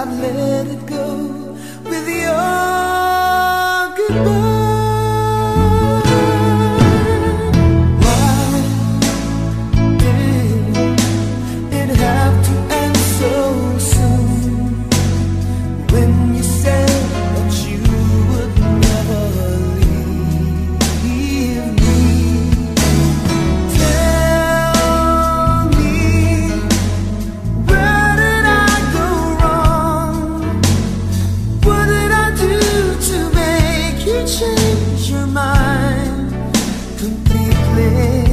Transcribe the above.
I'd let it go with your sí